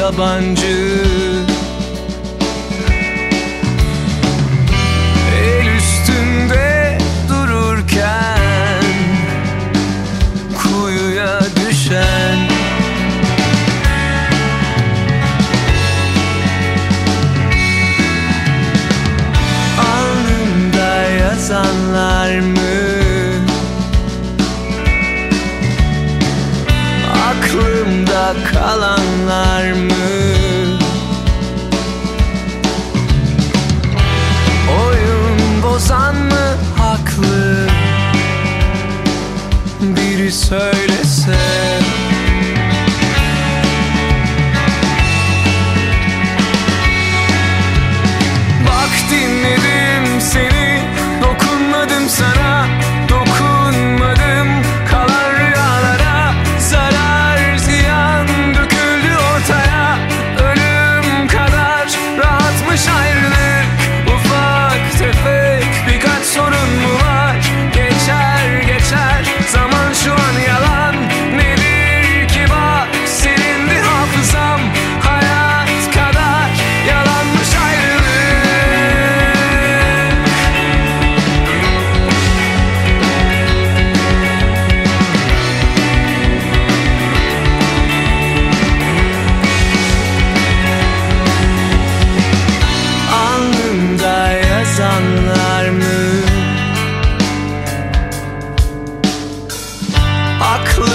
yabancı. El üstünde dururken Kuyuya düşen Alnında yazanlar mı? Aklımda kalanlar mı say clear.